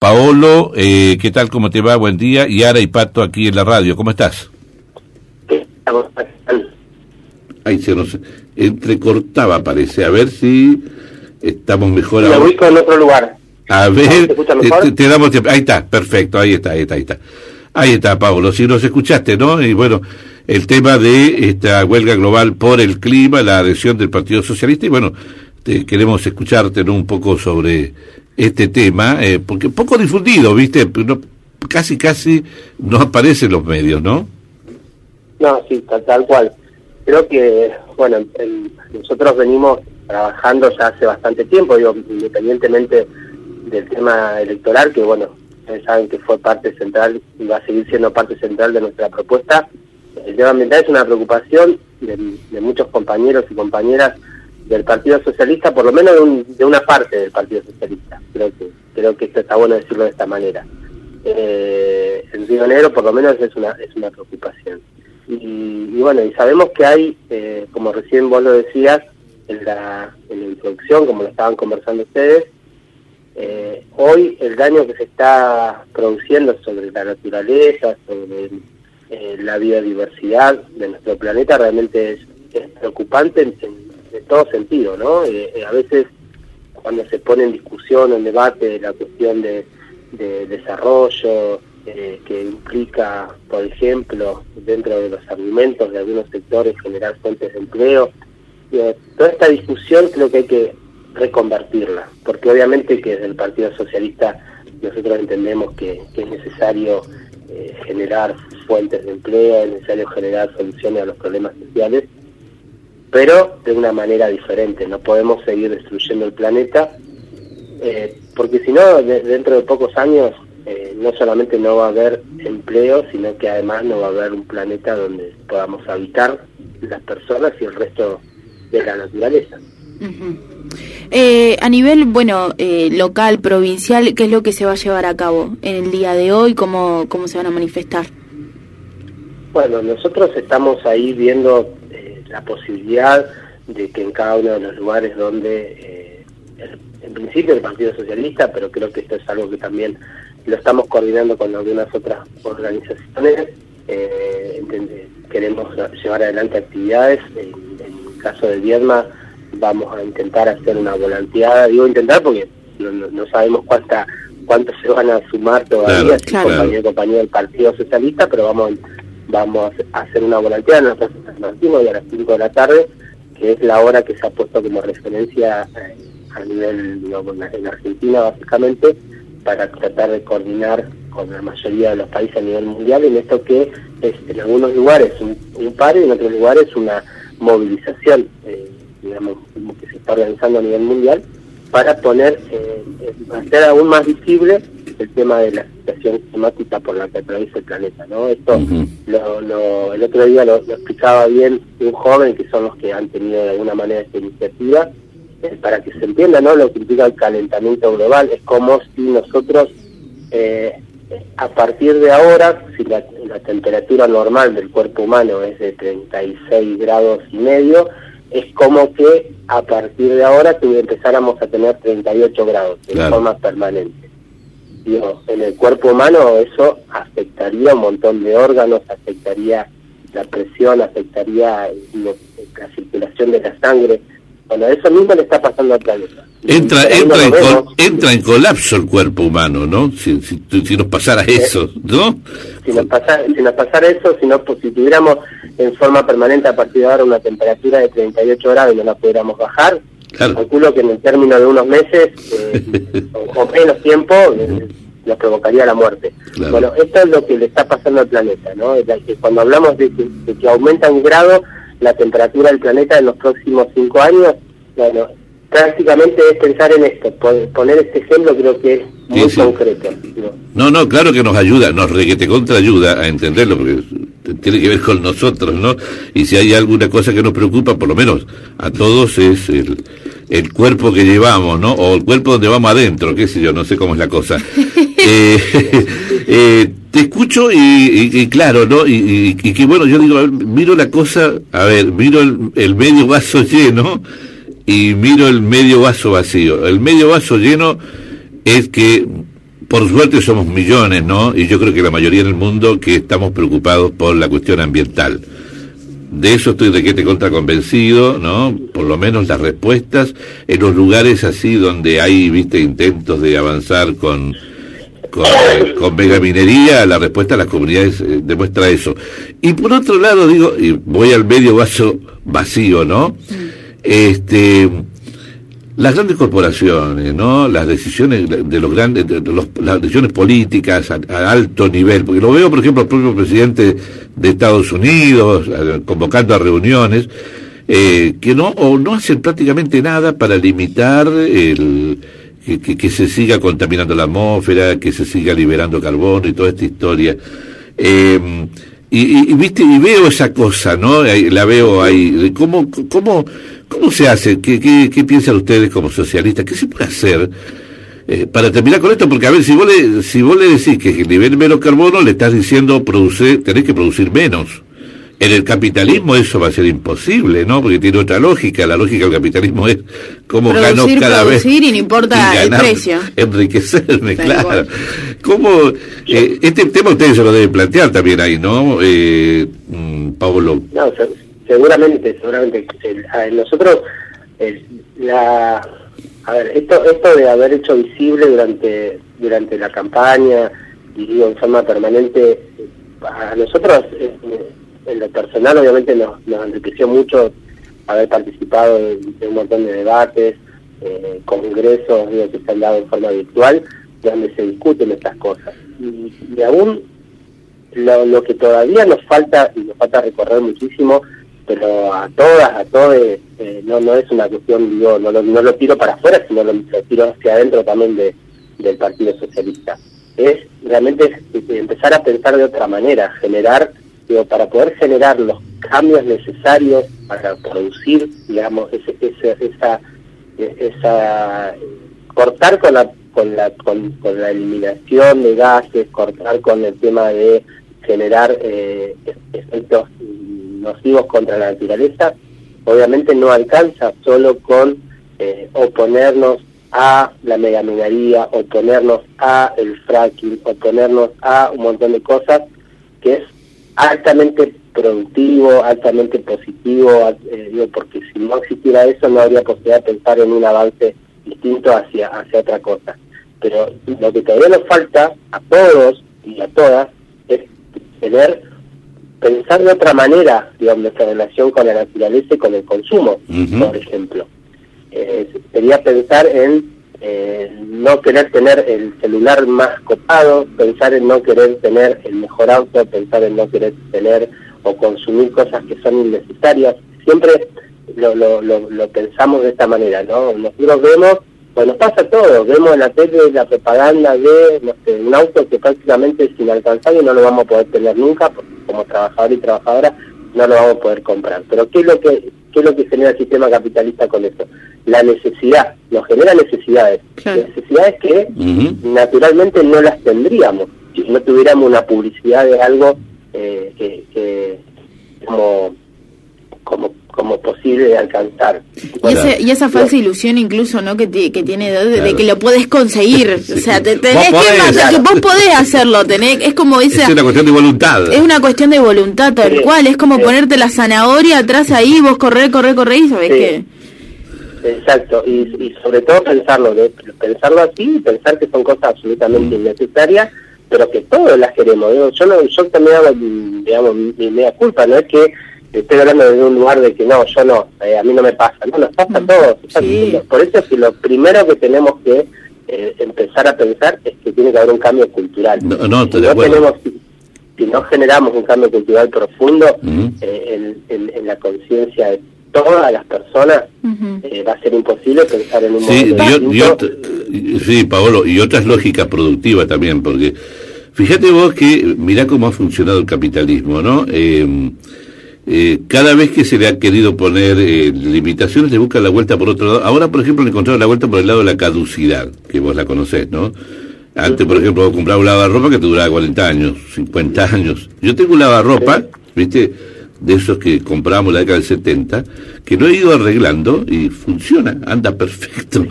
Paolo, eh, ¿qué tal? ¿Cómo te va? Buen día. Y Ara y Pato aquí en la radio. ¿Cómo estás? Ahí se nos entrecortaba, parece. A ver si estamos mejor Me ubico en otro lugar. A ver, te, te, damos Ahí está, perfecto, ahí está, ahí está, ahí está. Ahí está, Paolo. Si nos escuchaste, ¿no? Y bueno, el tema de esta huelga global por el clima, la adhesión del Partido Socialista, y bueno, te, queremos escucharte ¿no? un poco sobre este tema, eh, porque poco difundido, ¿viste? No, casi, casi no aparece en los medios, ¿no? No, sí, tal, cual. Creo que, bueno, nosotros venimos trabajando ya hace bastante tiempo, digo, independientemente del tema electoral, que bueno, ustedes saben que fue parte central y va a seguir siendo parte central de nuestra propuesta. El tema ambiental es una preocupación de, de muchos compañeros y compañeras del Partido Socialista, por lo menos de, una parte del Partido Socialista. Creo que creo que esto está bueno decirlo de esta manera. Eh, el Río Negro, por lo menos, es una es una preocupación. Y, bueno, y sabemos que hay, eh, como recién vos lo decías en la, en la introducción, como lo estaban conversando ustedes, eh, hoy el daño que se está produciendo sobre la naturaleza, sobre eh, la biodiversidad de nuestro planeta realmente es, preocupante en, de todo sentido, ¿no? Eh, eh, a veces cuando se pone en discusión, en debate, la cuestión de, desarrollo, eh, que implica, por ejemplo, dentro de los argumentos de algunos sectores, generar fuentes de empleo, toda esta discusión creo que hay que reconvertirla, porque obviamente que desde el Partido Socialista nosotros entendemos que es necesario generar fuentes de empleo, es necesario generar soluciones a los problemas sociales, pero de una manera diferente. No podemos seguir destruyendo el planeta, eh, porque si no, dentro de pocos años, eh, no solamente no va a haber empleo, sino que además no va a haber un planeta donde podamos habitar las personas y el resto de la naturaleza. Eh, a nivel, bueno, local, provincial, ¿qué es lo que se va a llevar a cabo en el día de hoy? ¿Cómo, cómo se van a manifestar? Bueno, nosotros estamos ahí viendo la posibilidad de que en cada uno de los lugares donde, eh, en principio el Partido Socialista, pero creo que esto es algo que también lo estamos coordinando con algunas otras organizaciones, eh, queremos llevar adelante actividades, en, el caso de Viedma vamos a intentar hacer una volanteada, digo intentar porque no, sabemos cuánta cuántos se van a sumar todavía, compañía, compañía del Partido Socialista, pero vamos vamos a hacer una volanteada en la Plaza San a las 5 de la tarde, que es la hora que se ha puesto como referencia eh, a nivel, digamos, en Argentina básicamente, para tratar de coordinar con la mayoría de los países a nivel mundial en esto que es en algunos lugares un, un paro y en otros lugares una movilización, eh, digamos, que se está organizando a nivel mundial para poner, eh, hacer aún más visible el tema de la situación climática por la que atraviesa el planeta, ¿no? Esto lo, el otro día lo, explicaba bien un joven, que son los que han tenido de alguna manera esta iniciativa, eh, para que se entienda, ¿no? Lo que implica el calentamiento global, es como si nosotros, eh, a partir de ahora, si la, temperatura normal del cuerpo humano es de 36 grados y medio, es como que a partir de ahora que empezáramos a tener 38 grados de forma permanente en el cuerpo humano eso afectaría un montón de órganos, afectaría la presión, afectaría la circulación de la sangre. Bueno, eso mismo le está pasando al planeta. Entra, entra, en, entra en colapso el cuerpo humano, ¿no? Si, si, nos pasara eso, ¿no? Si nos, pasara, si nos pasara eso, si, no, pues, si tuviéramos en forma permanente a partir de ahora una temperatura de 38 grados y no la pudiéramos bajar, Calculo que en el término de unos meses eh, o, menos tiempo eh, nos provocaría la muerte. Bueno, esto es lo que le está pasando al planeta, ¿no? que cuando hablamos de que, aumenta un grado la temperatura del planeta en los próximos cinco años, bueno, prácticamente es pensar en esto, poner este ejemplo creo que es muy concreto. ¿no? ¿no? claro que nos ayuda, nos re que te contraayuda a entenderlo, porque tiene que ver con nosotros, ¿no? Y si hay alguna cosa que nos preocupa, por lo menos a todos, es el, el cuerpo que llevamos, ¿no? O el cuerpo donde vamos adentro, qué sé yo, no sé cómo es la cosa. eh, eh, te escucho y, claro, ¿no? Y, que bueno, yo digo, miro la cosa, a ver, miro el, el medio vaso lleno y miro el medio vaso vacío. El medio vaso lleno es que por suerte somos millones, ¿no? Y yo creo que la mayoría del mundo que estamos preocupados por la cuestión ambiental. De eso estoy de que te contra convencido, ¿no? Por lo menos las respuestas en los lugares así donde hay, viste, intentos de avanzar con, con, con megaminería, la respuesta a las comunidades eh, demuestra eso. Y por otro lado, digo, y voy al medio vaso vacío, ¿no? Este, las grandes corporaciones, ¿no? Las decisiones de los grandes, de los, las decisiones políticas a, alto nivel, porque lo veo, por ejemplo, el propio presidente de Estados Unidos eh, convocando a reuniones, eh, que no, o no hacen prácticamente nada para limitar el, que, se siga contaminando la atmósfera, que se siga liberando carbono y toda esta historia. Eh, y, y, viste, y veo esa cosa, ¿no? La veo ahí. ¿Cómo, cómo, cómo se hace? ¿Qué, qué, qué piensan ustedes como socialistas? ¿Qué se puede hacer eh, para terminar con esto? Porque, a ver, si vos le, si vos le decís que liberen menos carbono, le estás diciendo, produce, tenés que producir menos. En el capitalismo eso va a ser imposible, ¿no? Porque tiene otra lógica. La lógica del capitalismo es cómo gano cada producir vez. y no importa y ganar, el precio. Enriquecerme, claro. ¿Cómo, eh, este tema ustedes se lo deben plantear también ahí, ¿no? Eh, mm, Pablo. No, seguramente, seguramente. Nosotros, la, a ver, esto, esto de haber hecho visible durante, durante la campaña y digo en forma permanente, a nosotros en lo personal obviamente nos, nos enriqueció mucho haber participado de un montón de debates, eh, congresos digo, que se han dado en forma virtual, donde se discuten estas cosas. Y, y aún lo, lo, que todavía nos falta, y nos falta recorrer muchísimo, pero a todas, a todos, eh, no no es una cuestión, digo, no, lo, no lo tiro para afuera, sino lo, tiro hacia adentro también de, del Partido Socialista. Es realmente empezar a pensar de otra manera, generar digo, para poder generar los cambios necesarios para producir, digamos, ese, ese, esa, esa, cortar con la, con la, con, la eliminación de gases, cortar con el tema de generar eh, efectos nocivos contra la naturaleza, obviamente no alcanza solo con eh, oponernos a la megaminería, oponernos a el fracking, oponernos a un montón de cosas que es altamente productivo, altamente positivo, eh, digo, porque si no existiera eso no habría posibilidad de pensar en un avance distinto hacia, hacia otra cosa. Pero lo que todavía nos falta a todos y a todas es tener, pensar de otra manera, digamos, nuestra relación con la naturaleza y con el consumo, uh -huh. por ejemplo. Eh, sería pensar en eh, no querer tener el celular más copado, pensar en no querer tener el mejor auto, pensar en no querer tener o consumir cosas que son innecesarias. Siempre lo, lo, lo, lo pensamos de esta manera, ¿no? Nosotros vemos, pues nos pasa todo, vemos en la tele la propaganda de no sé, un auto que prácticamente es inalcanzable y no lo vamos a poder tener nunca, porque como trabajador y trabajadora no lo vamos a poder comprar. Pero ¿qué es lo que qué es lo que genera el sistema capitalista con eso? La necesidad, nos genera necesidades, claro. necesidades que uh -huh. naturalmente no las tendríamos si no tuviéramos una publicidad de algo eh, que, que como como como posible de alcanzar. Y, ese, y esa falsa ilusión incluso, ¿no? Que, que tiene de, claro. de, que lo puedes conseguir. Sí. O sea, te, tenés vos podés, que, claro. que vos podés hacerlo, tenés, es como esa... Es una cuestión de voluntad. Es una cuestión de voluntad, tal sí. cual. Es como sí. ponerte la zanahoria atrás ahí, vos correr, correr, correr y sabés que... Exacto, y, y, sobre todo pensarlo, de, pensarlo así, pensar que son cosas absolutamente mm. innecesarias, pero que todos las queremos. Digo, yo no, yo también hago, digamos, mi media culpa, no es que estoy hablando de un lugar de que no, yo no, eh, a mí no me pasa, no, nos pasa a todos. Sí. Por eso es que lo primero que tenemos que eh, empezar a pensar es que tiene que haber un cambio cultural. No, no, si, no tenemos, si no generamos un cambio cultural profundo uh -huh. eh, en, en, en, la conciencia de todas las personas, uh -huh. va a ser imposible pensar en un sí, yo, yo, Sí, Paolo, y otras lógicas productivas también, porque fíjate vos que mirá cómo ha funcionado el capitalismo, ¿no? Eh, cada vez que se le ha querido poner eh, limitaciones, le buscan la vuelta por otro lado. Ahora, por ejemplo, le encontraron la vuelta por el lado de la caducidad, que vos la conocés, ¿no? Antes, por ejemplo, vos comprabas un lavarropa que te duraba 40 años, 50 años. Yo tengo un lavarropa, ¿viste? De esos que compramos en la década del 70, que lo he ido arreglando y funciona, anda perfecto.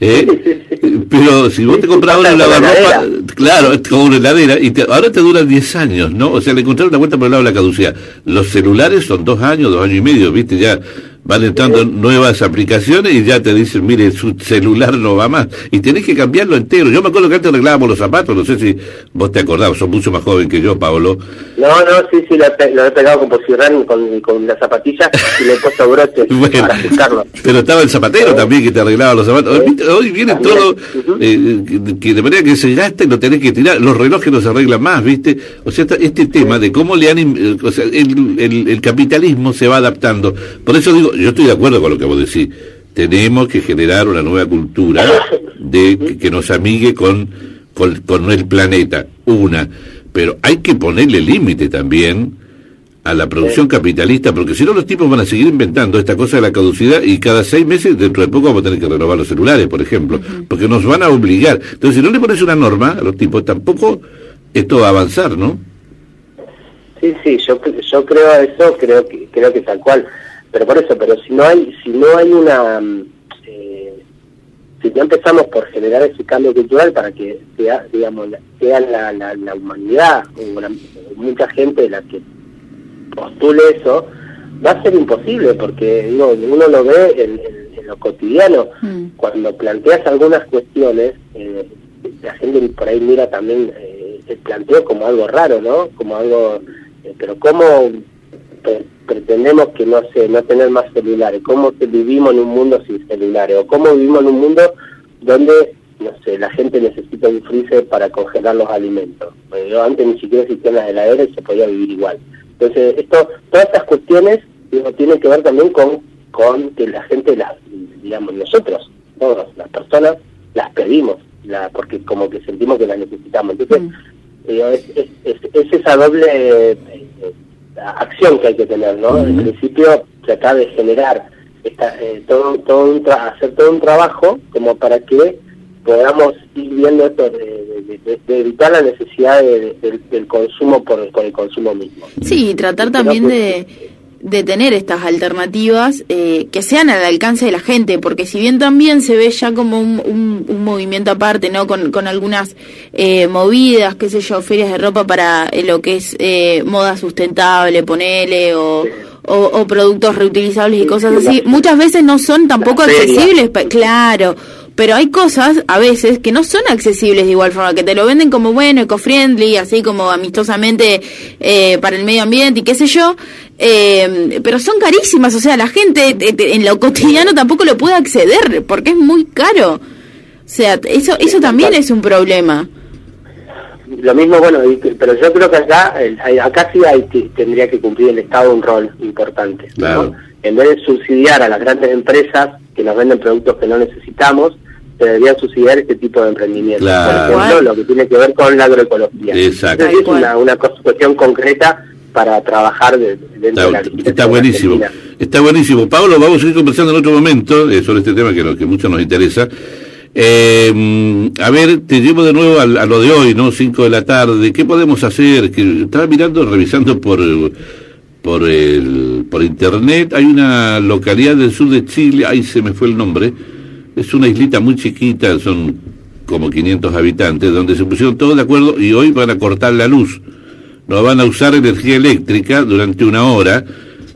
¿Eh? Pero si vos te compras una lavarropa, claro, como una heladera, y ahora te dura 10 años, ¿no? O sea, le encontraron una vuelta por el lado de la caducidad. Los celulares son dos años, dos años y medio, ¿viste? Ya van entrando nuevas aplicaciones y ya te dicen, mire, su celular no va más. Y tenés que cambiarlo entero. Yo me acuerdo que antes arreglábamos los zapatos, no sé si vos te acordás, sos mucho más joven que yo, Pablo. No, no, sí, sí, lo he, pegado con posirrán con, con la zapatilla y le he puesto broches para fijarlo. Pero estaba el zapatero también que te arreglaba los zapatos. Hoy viene todo, eh, que de manera que se gasta y lo tenés que tirar. Los relojes no se arreglan más, ¿viste? O sea, este tema de cómo le han... Eh, o sea, el, el, el capitalismo se va adaptando. Por eso digo, yo estoy de acuerdo con lo que vos decís. Tenemos que generar una nueva cultura de que, nos amigue con, con, el planeta, una. Pero hay que ponerle límite también a la producción capitalista, porque si no los tipos van a seguir inventando esta cosa de la caducidad y cada seis meses, dentro de poco vamos a tener que renovar los celulares, por ejemplo, porque nos van a obligar. Entonces, si no le pones una norma a los tipos, tampoco esto va a avanzar, ¿no? Sí, sí, yo, yo creo eso, creo que, creo que tal cual pero por eso, pero si no hay, si no hay una, mm, eh, si no empezamos por generar ese cambio cultural para que sea, digamos, sea la, la, humanidad, o mucha gente la que postule eso, va a ser imposible, porque digo, uno lo ve en, lo cotidiano, mm. cuando planteas algunas cuestiones, eh, la gente por ahí mira también eh, el planteo como algo raro, ¿no? Como algo, eh, pero ¿cómo pretendemos que no sé, no tener más celulares, cómo vivimos en un mundo sin celulares, o cómo vivimos en un mundo donde, no sé, la gente necesita un freezer para congelar los alimentos. Yo antes ni siquiera existían las heladeras y se podía vivir igual. Entonces, esto, todas estas cuestiones digo, tienen que ver también con, con que la gente las, digamos, nosotros, todas las personas, las pedimos, la, porque como que sentimos que las necesitamos. Entonces, mm. es, es, es, esa doble acción que hay que tener, ¿no? En principio tratar de generar esta, eh, todo, todo un hacer todo un trabajo como para que podamos ir viendo esto de, evitar la necesidad del consumo por, por, el consumo mismo. Sí, tratar también de de tener estas alternativas eh, que sean al alcance de la gente, porque si bien también se ve ya como un, un, movimiento aparte, ¿no? Con, con algunas eh, movidas, qué sé yo, ferias de ropa para eh, lo que es moda sustentable, ponele, o, o, productos reutilizables y cosas así, muchas veces no son tampoco accesibles, claro pero hay cosas a veces que no son accesibles de igual forma, que te lo venden como bueno, eco-friendly, así como amistosamente eh, para el medio ambiente y qué sé yo, eh, pero son carísimas, o sea, la gente en lo cotidiano tampoco lo puede acceder porque es muy caro. O sea, eso, eso también es un problema. Lo mismo, bueno, pero yo creo que acá, acá sí hay, tendría que cumplir el Estado un rol importante. En vez de subsidiar a las grandes empresas que nos venden productos que no necesitamos, se debería subsidiar este tipo de emprendimiento. Por ejemplo, lo que tiene que ver con la agroecología. Exacto. es una, una cuestión concreta para trabajar dentro está, de la Está buenísimo. Está buenísimo. Pablo, vamos a ir conversando en otro momento eh, sobre este tema que, que mucho nos interesa. Eh, a ver, te llevo de nuevo a, lo de hoy, ¿no? Cinco de la tarde. ¿Qué podemos hacer? Que estaba mirando, revisando por por el por internet. Hay una localidad del sur de Chile, ahí se me fue el nombre. Es una islita muy chiquita, son como 500 habitantes, donde se pusieron todos de acuerdo y hoy van a cortar la luz no van a usar energía eléctrica durante una hora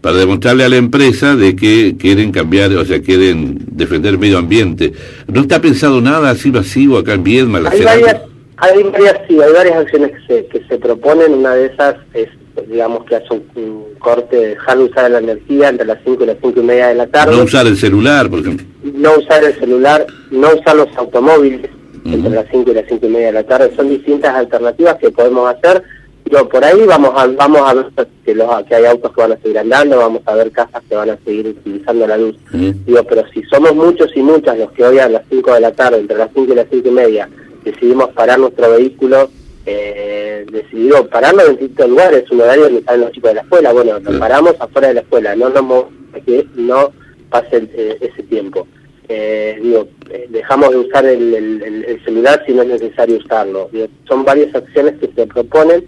para demostrarle a la empresa de que quieren cambiar, o sea, quieren defender el medio ambiente. ¿No está pensado nada así masivo acá en Viedma? hay, varias, hay varias, sí, hay varias acciones que se, que se proponen. Una de esas es, digamos, que hace un, corte, dejar de usar la energía entre las 5 y las 5 y media de la tarde. No usar el celular, por ejemplo. No usar el celular, no usar los automóviles entre las 5 y las 5 y media de la tarde. Son distintas alternativas que podemos hacer yo por ahí vamos a vamos a ver que, los, que hay autos que van a seguir andando, vamos a ver casas que van a seguir utilizando la luz. Digo, pero si somos muchos y muchas los que hoy a las 5 de la tarde, entre las 5 y las 5 y media, decidimos parar nuestro vehículo, eh, decidimos pararlo en distintos lugares, un horario que salen los chicos de la escuela, bueno, nos paramos afuera de la escuela, no nos que no pase eh, ese tiempo. Eh, digo, eh, dejamos de usar el, el, celular si no es necesario usarlo. son varias acciones que se proponen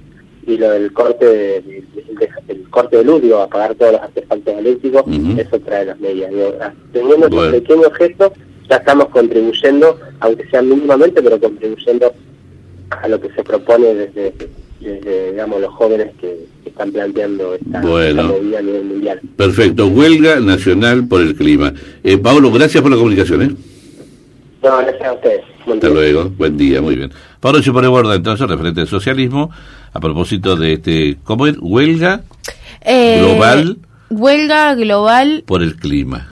y lo del corte de, corte de luz, digo, apagar todos los artefactos eléctricos, eso trae las medias. teniendo esos pequeños gestos, ya estamos contribuyendo, aunque sea mínimamente, pero contribuyendo a lo que se propone desde, desde digamos, los jóvenes que, están planteando esta, movida a nivel mundial. Perfecto, huelga nacional por el clima. Eh, Pablo, gracias por la comunicación. ¿eh? No, gracias a ustedes. Hasta luego, buen día, muy bien. Pablo Chupareborda, entonces, referente del socialismo, a propósito de este, ¿cómo es? Huelga eh, global. Huelga global por el clima.